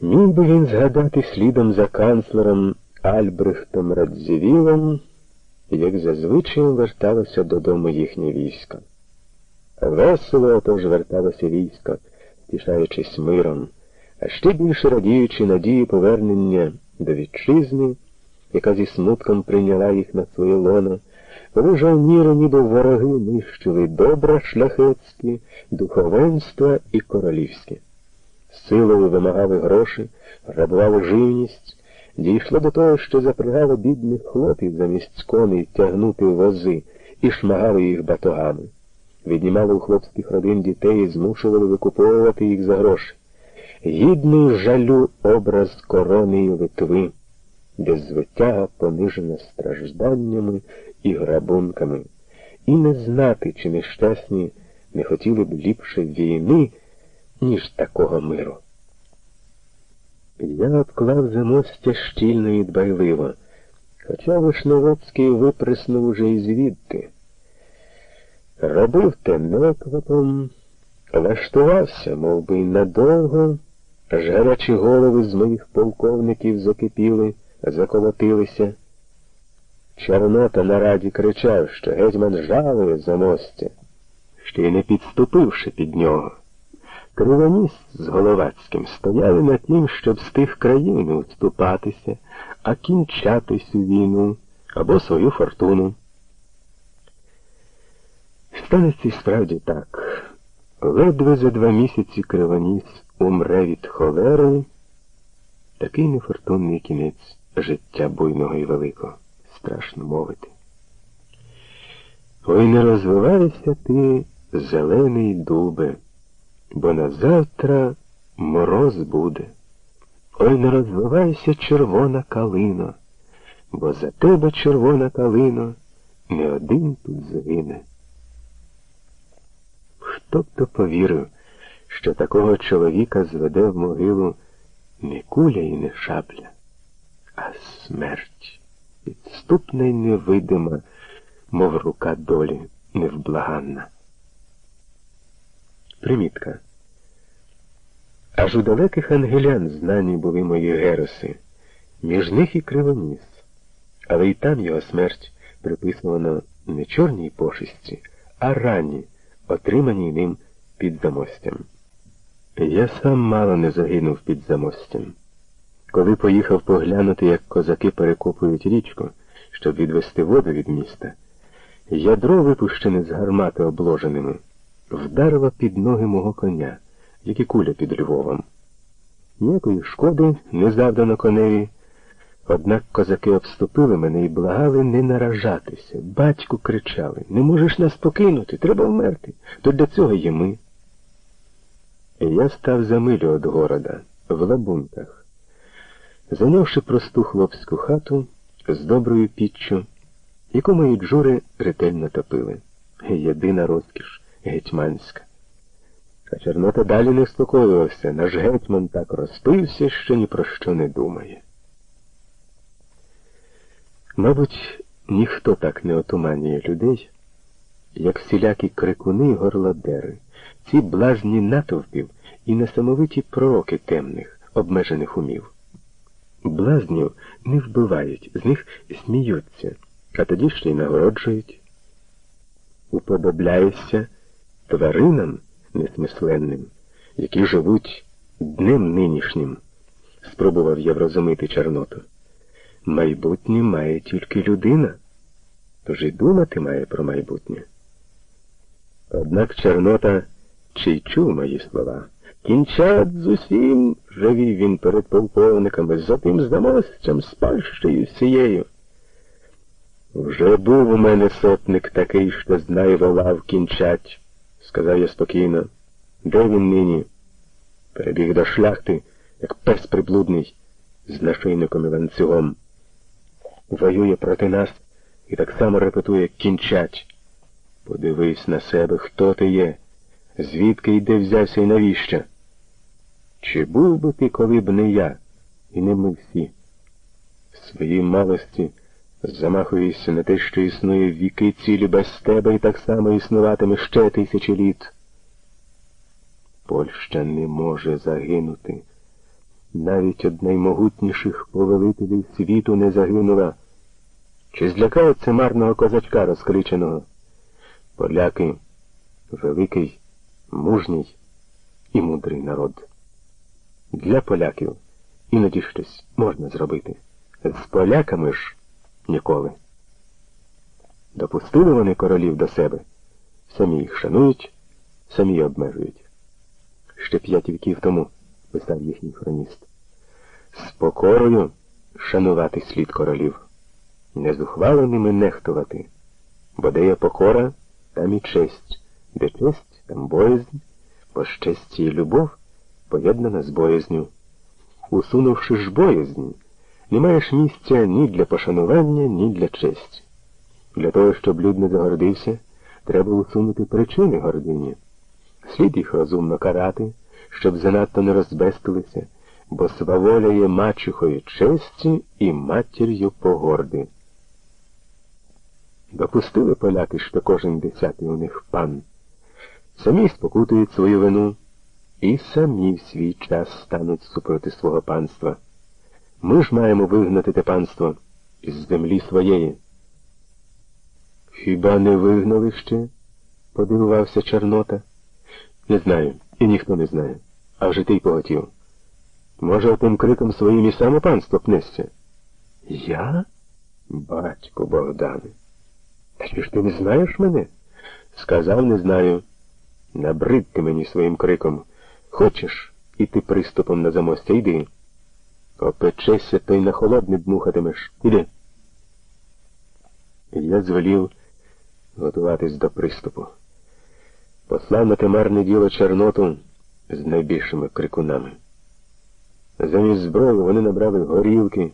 Міг би він згадати слідом за канцлером Альбрехтом Радзівілом, як зазвичай верталося додому їхнє військо. Весело отож верталося військо, тішаючись миром, а ще більше радіючи надії повернення до вітчизни, яка зі смутком прийняла їх на своє лоно, коли жовніри, ніби вороги, нищили добра шляхетські, духовенства і королівське. Силою вимагали гроші, грабували живність, дійшло до того, що запрягали бідних хлопів замість коней тягнути вози і шмагали їх батогами. Віднімали у хлопських родин дітей і змушували викуповувати їх за гроші. Гідний жалю образ корони і Литви, де звитяга понижена стражданнями і грабунками, і не знати, чи нещасні не хотіли б ліпше війни, ніж такого миру. Я обклав замостя щільно і дбайливо, хоча Вишневецький виприснув уже і звідти. Робив те неквапом, влаштувався, мов би, надовго, аж гарячі голови з моїх полковників закипіли, заколотилися. Чорнота на раді кричав, що гетьман жалує за мостя, ще й не підступивши під нього. Кривоніс з Головацьким стояли над тим, щоб з тих країн не відступатися, а кінчати цю війну або свою фортуну. Станеться справді так. Ледве за два місяці Кривоніс умре від холери, такий нефортунний кінець життя буйного і великого, страшно мовити. Ой, не розвивайся ти, зелений дубе бо на завтра мороз буде. Ой не розвивайся, червона калино, бо за тебе червона калино не один тут згине. Хто б то повірив, що такого чоловіка зведе в могилу не куля і не шабля, а смерть, підступна й невидима, мов рука долі невблаганна. Примітка. Аж у далеких ангелян знані були мої героси, між них і кривоніс, але й там його смерть приписувана не чорній пошисті, а рані, отриманій ним під замостям. Я сам мало не загинув під замостям. Коли поїхав поглянути, як козаки перекопують річку, щоб відвести воду від міста, ядро, випущене з гармати обложеними вдарила під ноги мого коня, як і куля під Львовом. Ніякої шкоди не завдано коневі, однак козаки обступили мене і благали не наражатися. Батьку кричали не можеш нас покинути, треба вмерти. То для цього є ми. Я став за милю від города, в лабунках. Зайнявши просту хлопську хату з доброю піччю, яку мої джури ретельно топили. Єдина розкіш гетьманська. А Чорнота далі не спокоювався. Наш гетьман так розпився, що ні про що не думає. Мабуть, ніхто так не отуманює людей, як всілякі крикуни й горлодери, ці блажні натовпів і несамовиті пророки темних, обмежених умів. Блазнів не вбивають, з них сміються, а тоді ще й нагороджують. Уподобляюся тваринам несмисленним, які живуть днем нинішнім, спробував я врозумити Чорноту. Майбутнє має тільки людина, тож і думати має про майбутнє. Однак Чорнота чи й чув мої слова. Кінчат з усім, живів він перед полковниками, за тим замостям, з пащею всією. Вже був у мене сотник такий, що знай волав кінчать сказав я спокійно. Де він нині? Перебіг до шляхти, як пес приблудний, з нашийником і ланцюгом. Воює проти нас і так само репетує кінчать. Подивись на себе, хто ти є, звідки йде взявся і навіщо? Чи був би ти, коли б не я, і не ми всі? В своїй малості замахуєшся на те, що існує віки цілі без тебе і так само існуватиме ще тисячі літ. Польща не може загинути, навіть од наймогутніших повелителів світу не загинула. Чи злякає це марного козачка розкриченого? Поляки великий, мужній і мудрий народ. Для поляків іноді щось можна зробити. З поляками ж ніколи. Допустили вони королів до себе, самі їх шанують, самі обмежують. Ще п'ять віків тому, писав їхній хроніст. З покорою шанувати слід королів, не зухваленими нехтувати, бо де є покора, там і честь, де честь, там боязнь, бо щасті і любов поєднана з боязню. Усунувши ж боязнь, не маєш місця ні для пошанування, ні для честі. Для того, щоб люд не загордився, треба усунути причини гордині. Слід їх розумно карати, щоб занадто не розбестилися, бо сваволя є мачухою честі і матір'ю погорди. Допустили поляки, що кожен десятий у них пан. Самі спокутують свою вину і самі в свій час стануть супроти свого панства. Ми ж маємо вигнати те панство із землі своєї. Хіба не вигнали ще? подивувався Чорнота. Не знаю, і ніхто не знає. А вже ти й поготів. Може, тим криком своїм і саме панство пнешся? Я? Батько Богдане. Та чи ж ти не знаєш мене? Сказав, не знаю. Набрид ти мені своїм криком. Хочеш іти приступом на замостя, йди. Опечешся, то й на холодне дмухатимеш. Іди. Я звелів готуватись до приступу. Послав на темарне діло Чорноту з найбільшими крикунами. Замість зброї вони набрали горілки,